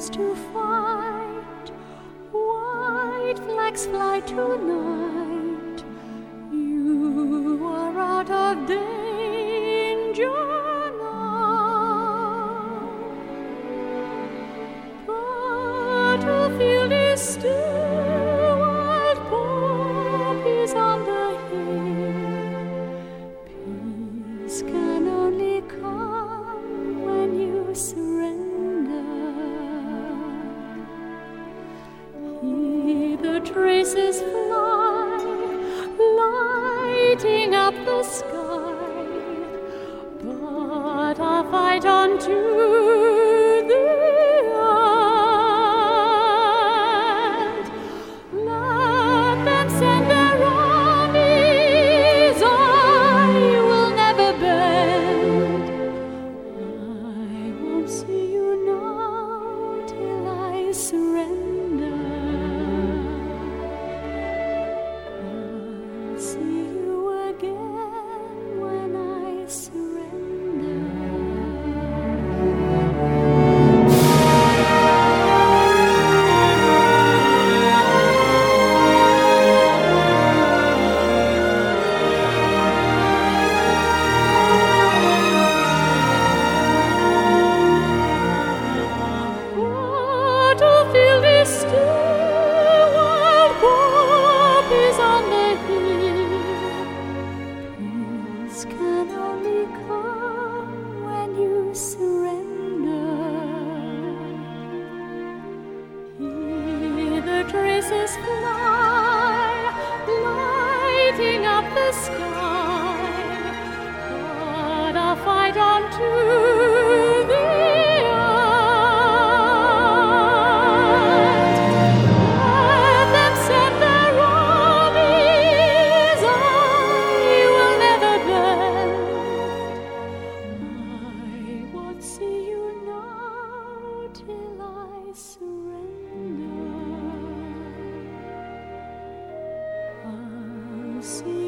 heroes to fight. White flags fly tonight. You are out of danger now. Battlefield is still, wild poppies on the. Peace traces fly, lighting up the sky. But I'll fight on to traces fly, lighting up the sky. see.